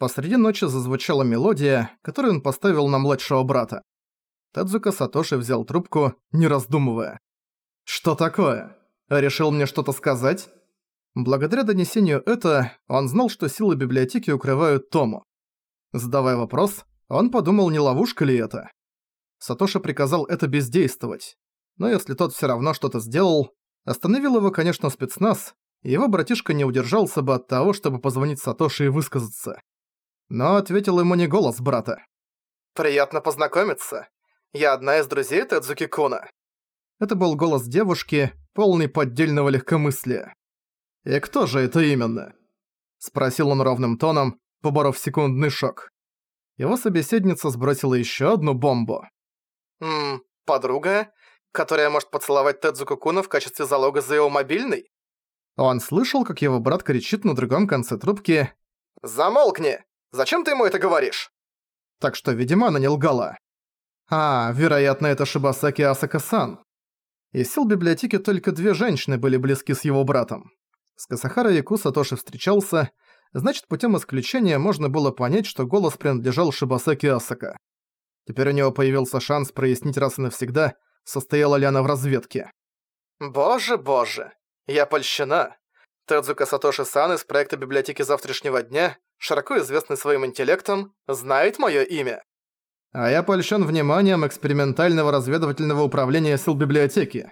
Посреди ночи зазвучала мелодия, которую он поставил на младшего брата. Тадзука Сатоши взял трубку, не раздумывая. «Что такое? Решил мне что-то сказать?» Благодаря донесению это, он знал, что силы библиотеки укрывают Тому. Задавая вопрос, он подумал, не ловушка ли это. Сатоши приказал это бездействовать. Но если тот всё равно что-то сделал, остановил его, конечно, спецназ, и его братишка не удержался бы от того, чтобы позвонить Сатоши и высказаться. Но ответил ему не голос брата. «Приятно познакомиться. Я одна из друзей Тедзуки Куна». Это был голос девушки, полный поддельного легкомыслия. «И кто же это именно?» Спросил он ровным тоном, поборов секундный шок. Его собеседница сбросила ещё одну бомбу. «Ммм, подруга, которая может поцеловать Тедзуку Куна в качестве залога за его мобильный?» Он слышал, как его брат кричит на другом конце трубки «Замолкни! Зачем ты ему это говоришь?» Так что, видимо, она не лгала. А, вероятно, это Шибасаки Асака-сан. Из сил библиотеки только две женщины были близки с его братом. С Касахара Яку Сатоши встречался, значит, путем исключения можно было понять, что голос принадлежал Шибасаки Асака. Теперь у него появился шанс прояснить раз и навсегда, состояла ли она в разведке. «Боже, боже, я польщена. Тедзука Сатоши-сан из проекта библиотеки завтрашнего дня, широко известный своим интеллектом, знает мое имя. А я польщен вниманием экспериментального разведывательного управления сил библиотеки.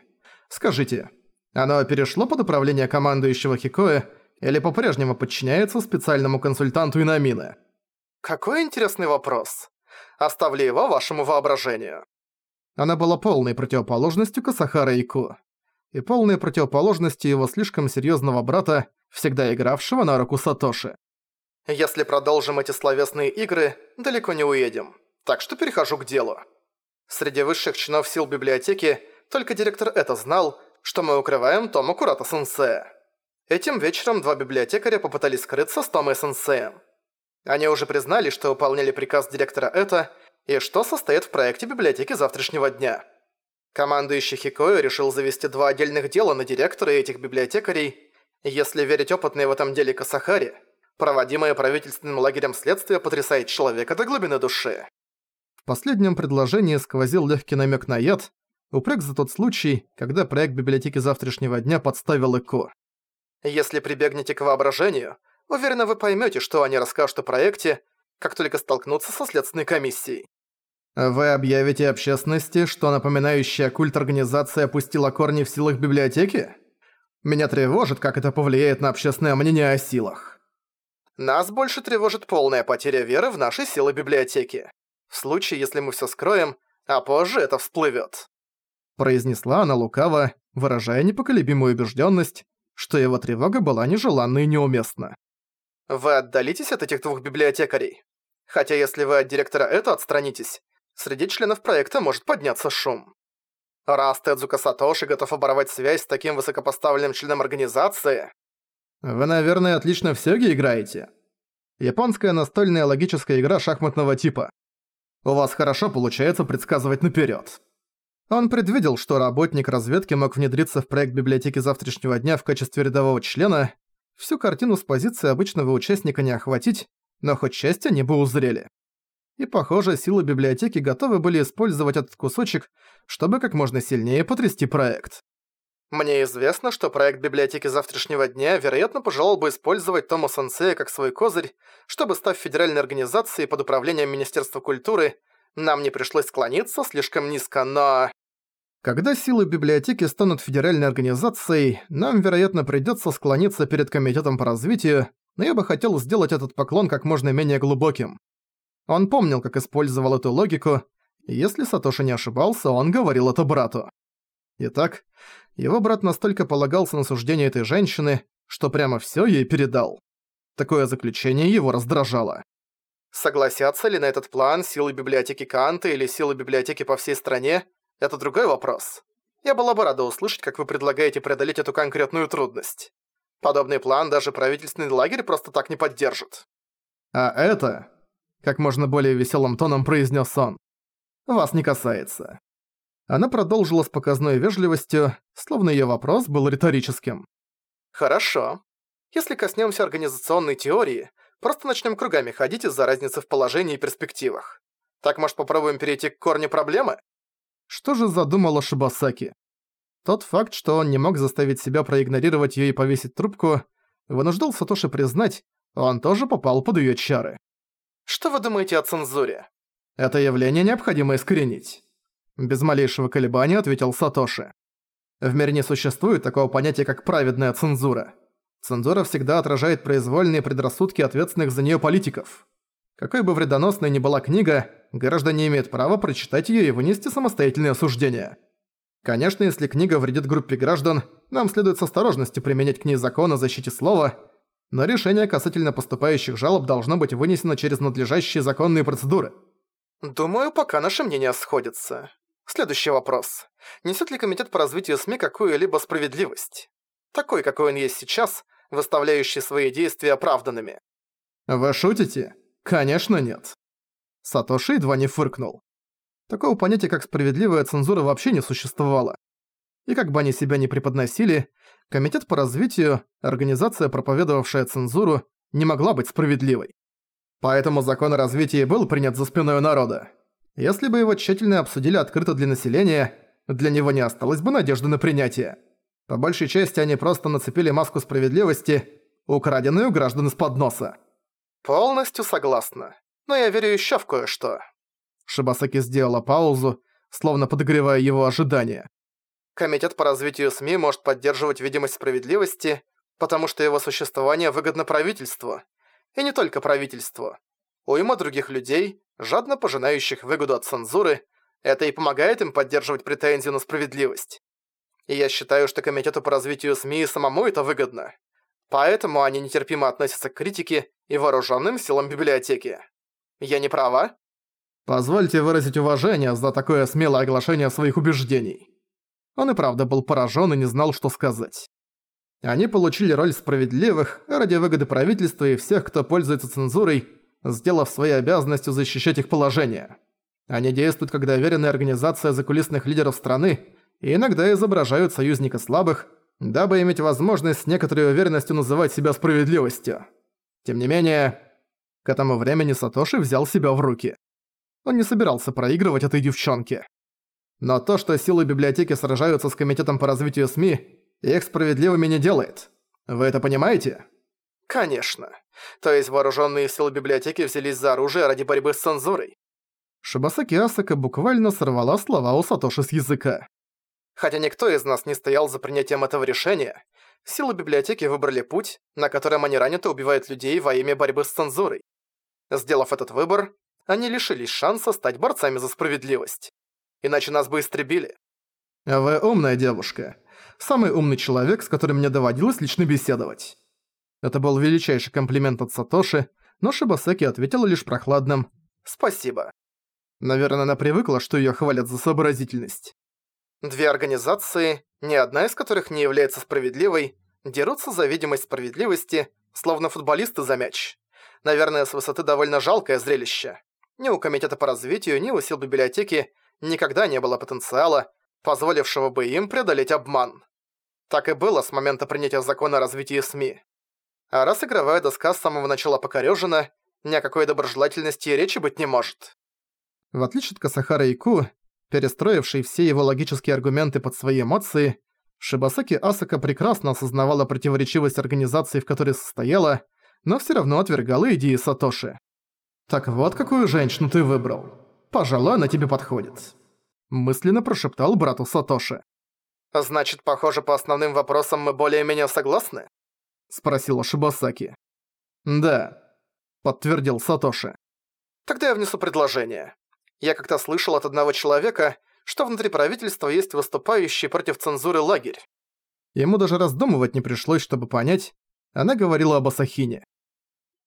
Скажите, оно перешло под управление командующего Хикоэ или по-прежнему подчиняется специальному консультанту Инамины? Какой интересный вопрос. Оставлю его вашему воображению. Она была полной противоположностью Касахара Ику. И полной противоположностью его слишком серьезного брата, всегда игравшего на руку Сатоши. Если продолжим эти словесные игры, далеко не уедем. Так что перехожу к делу. Среди высших чинов сил библиотеки только директор это знал, что мы укрываем Тома Курата Сенсея. Этим вечером два библиотекаря попытались скрыться с Томой Сенсеем. Они уже признали, что выполняли приказ директора это и что состоит в проекте библиотеки завтрашнего дня. Командующий Хикоё решил завести два отдельных дела на директора и этих библиотекарей. Если верить опытной в этом деле Касахари, проводимое правительственным лагерем следствие потрясает человека до глубины души последнем предложении сквозил легкий намек на яд, упрек за тот случай, когда проект библиотеки завтрашнего дня подставил ЭКО. Если прибегнете к воображению, уверенно вы поймете, что они расскажут о проекте, как только столкнутся со следственной комиссией. Вы объявите общественности, что напоминающая культ организация опустила корни в силах библиотеки? Меня тревожит, как это повлияет на общественное мнение о силах. Нас больше тревожит полная потеря веры в наши силы библиотеки в случае, если мы все скроем, а позже это всплывет. Произнесла она лукаво, выражая непоколебимую убежденность, что его тревога была нежеланна и неуместна. «Вы отдалитесь от этих двух библиотекарей? Хотя если вы от директора это отстранитесь, среди членов проекта может подняться шум. Раз Тедзука Сатоши готов оборвать связь с таким высокопоставленным членом организации...» «Вы, наверное, отлично в сёги играете?» Японская настольная логическая игра шахматного типа. У вас хорошо получается предсказывать наперёд». Он предвидел, что работник разведки мог внедриться в проект библиотеки завтрашнего дня в качестве рядового члена. Всю картину с позиции обычного участника не охватить, но хоть часть они бы узрели. И, похоже, силы библиотеки готовы были использовать этот кусочек, чтобы как можно сильнее потрясти проект. Мне известно, что проект библиотеки завтрашнего дня, вероятно, пожелал бы использовать Тома Сенсея как свой козырь, чтобы, став федеральной организацией под управлением Министерства культуры, нам не пришлось склониться слишком низко, но... Когда силы библиотеки станут федеральной организацией, нам, вероятно, придётся склониться перед Комитетом по развитию, но я бы хотел сделать этот поклон как можно менее глубоким. Он помнил, как использовал эту логику, и если Сатоши не ошибался, он говорил это брату. Итак, его брат настолько полагался на суждение этой женщины, что прямо всё ей передал. Такое заключение его раздражало. Согласятся ли на этот план силы библиотеки Канта или силы библиотеки по всей стране – это другой вопрос. Я была бы рада услышать, как вы предлагаете преодолеть эту конкретную трудность. Подобный план даже правительственный лагерь просто так не поддержит. А это, как можно более веселым тоном произнес он, вас не касается. Она продолжила с показной вежливостью, словно её вопрос был риторическим. «Хорошо. Если коснёмся организационной теории, Просто начнем кругами ходить из-за разницы в положении и перспективах. Так, может, попробуем перейти к корню проблемы? Что же задумала Шибасаки? Тот факт, что он не мог заставить себя проигнорировать её и повесить трубку, вынуждал Сатоши признать, он тоже попал под её чары. Что вы думаете о цензуре? Это явление необходимо искоренить. Без малейшего колебания ответил Сатоши. В мире не существует такого понятия, как праведная цензура. Цензура всегда отражает произвольные предрассудки ответственных за неё политиков. Какой бы вредоносной ни была книга, граждане имеют право прочитать её и вынести самостоятельное суждение. Конечно, если книга вредит группе граждан, нам следует с осторожностью применять к ней закон о защите слова, но решение касательно поступающих жалоб должно быть вынесено через надлежащие законные процедуры. Думаю, пока наши мнения сходятся. Следующий вопрос. Несет ли Комитет по развитию СМИ какую-либо справедливость? Такой, какой он есть сейчас, выставляющий свои действия оправданными. Вы шутите? Конечно нет. Сатоши едва не фыркнул. Такого понятия, как справедливая цензура, вообще не существовало. И как бы они себя ни преподносили, Комитет по развитию, организация, проповедовавшая цензуру, не могла быть справедливой. Поэтому закон о развитии был принят за спиной народа. Если бы его тщательно обсудили открыто для населения, для него не осталось бы надежды на принятие. По большей части они просто нацепили маску справедливости, украденную граждан из-под носа. Полностью согласна. Но я верю еще в кое-что. Шибасаки сделала паузу, словно подогревая его ожидания. Комитет по развитию СМИ может поддерживать видимость справедливости, потому что его существование выгодно правительству. И не только правительству. Уйма других людей, жадно пожинающих выгоду от цензуры, это и помогает им поддерживать претензию на справедливость. И я считаю, что Комитету по развитию СМИ самому это выгодно. Поэтому они нетерпимо относятся к критике и вооруженным силам библиотеки. Я не права? Позвольте выразить уважение за такое смелое оглашение своих убеждений. Он и правда был поражен и не знал, что сказать. Они получили роль справедливых ради выгоды правительства и всех, кто пользуется цензурой, сделав своей обязанностью защищать их положение. Они действуют как доверенная организация закулисных лидеров страны и иногда изображают союзника слабых, дабы иметь возможность с некоторой уверенностью называть себя справедливостью. Тем не менее, к этому времени Сатоши взял себя в руки. Он не собирался проигрывать этой девчонке. Но то, что силы библиотеки сражаются с Комитетом по развитию СМИ, их справедливыми не делает. Вы это понимаете? Конечно. То есть вооруженные силы библиотеки взялись за оружие ради борьбы с цензурой. Шибасаки Асака буквально сорвала слова у Сатоши с языка. Хотя никто из нас не стоял за принятием этого решения, силы библиотеки выбрали путь, на котором они ранят и убивают людей во имя борьбы с цензурой. Сделав этот выбор, они лишились шанса стать борцами за справедливость иначе нас бы истребили. Вы умная девушка. Самый умный человек, с которым мне доводилось лично беседовать. Это был величайший комплимент от Сатоши, но Шибасеки ответила лишь прохладным «Спасибо». Наверное, она привыкла, что её хвалят за сообразительность. Две организации, ни одна из которых не является справедливой, дерутся за видимость справедливости, словно футболисты за мяч. Наверное, с высоты довольно жалкое зрелище. Ни у Комитета по развитию, ни у сил библиотеки никогда не было потенциала, позволившего бы им преодолеть обман. Так и было с момента принятия закона о развитии СМИ. А раз игровая доска с самого начала покорёжена, ни о какой доброжелательности и речи быть не может. В отличие от Касахара Ику, перестроившей все его логические аргументы под свои эмоции, Шибасаки Асака прекрасно осознавала противоречивость организации, в которой состояла, но всё равно отвергала идеи Сатоши. «Так вот какую женщину ты выбрал. Пожалуй, она тебе подходит», — мысленно прошептал брату Сатоши. «Значит, похоже, по основным вопросам мы более-менее согласны?» — спросила Шибасаки. «Да», — подтвердил Сатоши. «Тогда я внесу предложение. Я как-то слышал от одного человека, что внутри правительства есть выступающий против цензуры лагерь». Ему даже раздумывать не пришлось, чтобы понять. Она говорила об Асахине.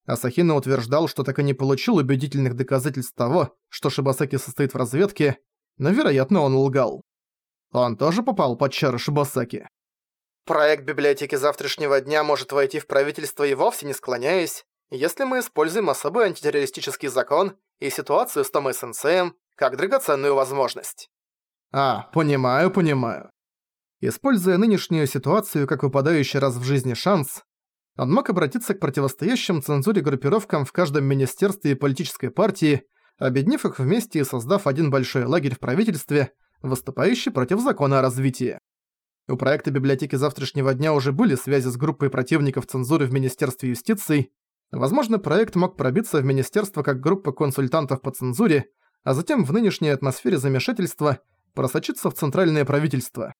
Асахина утверждал, что так и не получил убедительных доказательств того, что Шибасаки состоит в разведке, но, вероятно, он лгал. Он тоже попал под чары Шибасаки. Проект библиотеки завтрашнего дня может войти в правительство и вовсе не склоняясь, если мы используем особый антитеррористический закон и ситуацию с Томой Сенсеем как драгоценную возможность. А, понимаю, понимаю. Используя нынешнюю ситуацию как выпадающий раз в жизни шанс, Он мог обратиться к противостоящим цензуре группировкам в каждом министерстве и политической партии, объединив их вместе и создав один большой лагерь в правительстве, выступающий против закона о развитии. У проекта библиотеки завтрашнего дня уже были связи с группой противников цензуры в Министерстве юстиции. Возможно, проект мог пробиться в министерство как группа консультантов по цензуре, а затем в нынешней атмосфере замешательства просочиться в центральное правительство.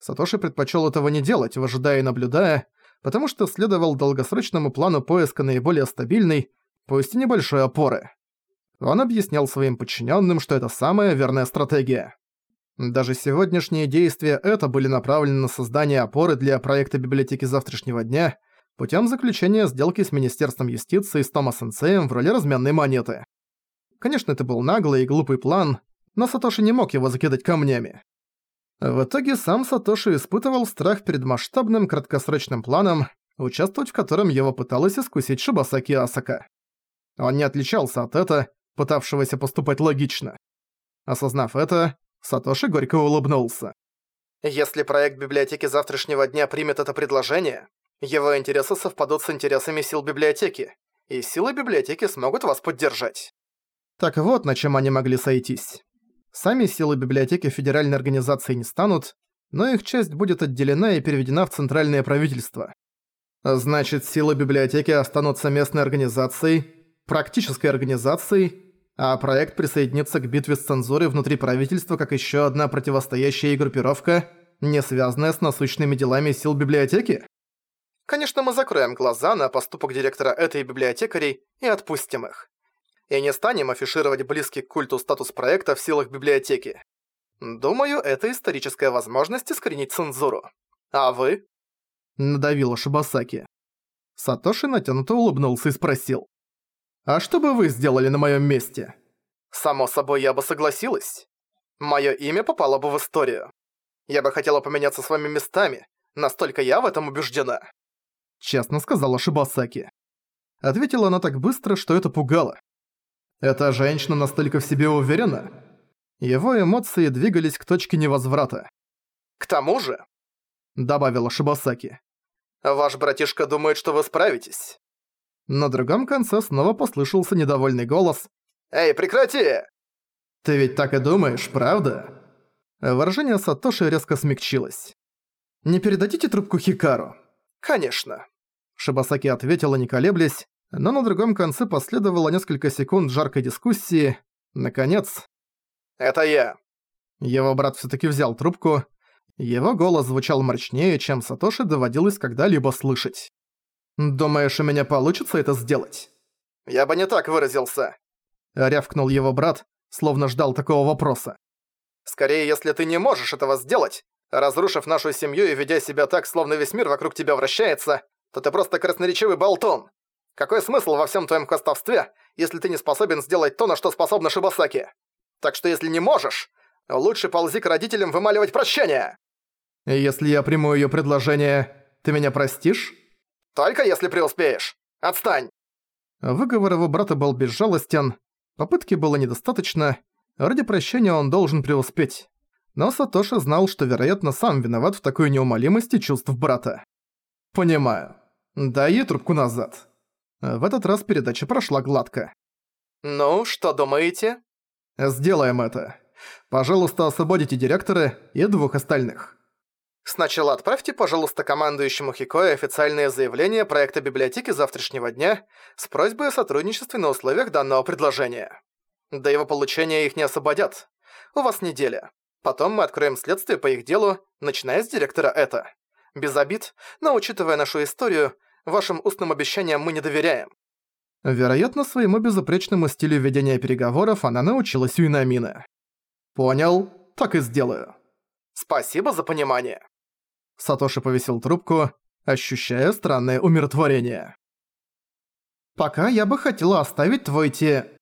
Сатоши предпочел этого не делать, выжидая и наблюдая, потому что следовал долгосрочному плану поиска наиболее стабильной, пусть и небольшой опоры. Он объяснял своим подчиненным, что это самая верная стратегия. Даже сегодняшние действия это были направлены на создание опоры для проекта библиотеки завтрашнего дня путем заключения сделки с Министерством юстиции с Тома Сенсеем в роли разменной монеты. Конечно, это был наглый и глупый план, но Сатоши не мог его закидать камнями. В итоге сам Сатоши испытывал страх перед масштабным краткосрочным планом, участвовать в котором его пыталась искусить Шибасаки Асака. Он не отличался от это, пытавшегося поступать логично. Осознав это, Сатоши горько улыбнулся. Если проект библиотеки завтрашнего дня примет это предложение, его интересы совпадут с интересами сил библиотеки, и силы библиотеки смогут вас поддержать. Так вот, на чем они могли сойтись. Сами силы библиотеки федеральной организации не станут, но их часть будет отделена и переведена в центральное правительство. Значит, силы библиотеки останутся местной организацией, практической организацией, а проект присоединится к битве с цензурой внутри правительства как еще одна противостоящая группировка, не связанная с насущными делами сил библиотеки? Конечно, мы закроем глаза на поступок директора этой библиотекарей и отпустим их. И не станем афишировать близкий к культу статус проекта в силах библиотеки. Думаю, это историческая возможность искоренить цензуру. А вы? Надавила Шибасаки. Сатоши натянуто улыбнулся и спросил. А что бы вы сделали на моем месте? Само собой, я бы согласилась. Мое имя попало бы в историю. Я бы хотела поменяться с вами местами, настолько я в этом убеждена. Честно сказала Шибасаки. Ответила она так быстро, что это пугало. Эта женщина настолько в себе уверена? Его эмоции двигались к точке невозврата. «К тому же», — добавила Шибасаки, — «ваш братишка думает, что вы справитесь». На другом конце снова послышался недовольный голос. «Эй, прекрати!» «Ты ведь так и думаешь, правда?» Выражение Сатоши резко смягчилось. «Не передадите трубку Хикару?» «Конечно». Шибасаки ответила, не колеблясь, но на другом конце последовало несколько секунд жаркой дискуссии. Наконец... «Это я». Его брат всё-таки взял трубку. Его голос звучал мрачнее, чем Сатоши доводилось когда-либо слышать. «Думаешь, у меня получится это сделать?» «Я бы не так выразился», — рявкнул его брат, словно ждал такого вопроса. «Скорее, если ты не можешь этого сделать, разрушив нашу семью и ведя себя так, словно весь мир вокруг тебя вращается, то ты просто красноречивый болтун. Какой смысл во всем твоем хвостовстве, если ты не способен сделать то, на что способна Шибасаки? Так что если не можешь, лучше ползи к родителям вымаливать прощение!» «Если я приму её предложение, ты меня простишь?» Только если преуспеешь. Отстань!» Выговор его брата был безжалостен, попытки было недостаточно, ради прощения он должен преуспеть. Но Сатоши знал, что, вероятно, сам виноват в такой неумолимости чувств брата. «Понимаю. Дай ей трубку назад». В этот раз передача прошла гладко. «Ну, что думаете?» «Сделаем это. Пожалуйста, освободите директора и двух остальных». Сначала отправьте, пожалуйста, командующему Хикое официальное заявление проекта библиотеки завтрашнего дня с просьбой о сотрудничестве на условиях данного предложения. До его получения их не освободят. У вас неделя. Потом мы откроем следствие по их делу, начиная с директора это. Без обид, но учитывая нашу историю, вашим устным обещаниям мы не доверяем. Вероятно, своему безупречному стилю ведения переговоров она научилась у Инамины. «Понял, так и сделаю». «Спасибо за понимание». Сатоши повесил трубку, ощущая странное умиротворение. «Пока я бы хотела оставить твой те...»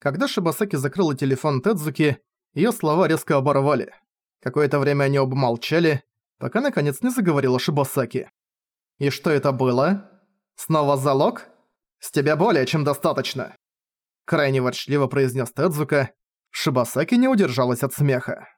Когда Шибасаки закрыла телефон Тедзуки, её слова резко оборвали. Какое-то время они оба молчали, пока наконец не заговорила Шибасаки. «И что это было? Снова залог? С тебя более чем достаточно!» Крайне ворчливо произнес Тедзука. Шибасаки не удержалась от смеха.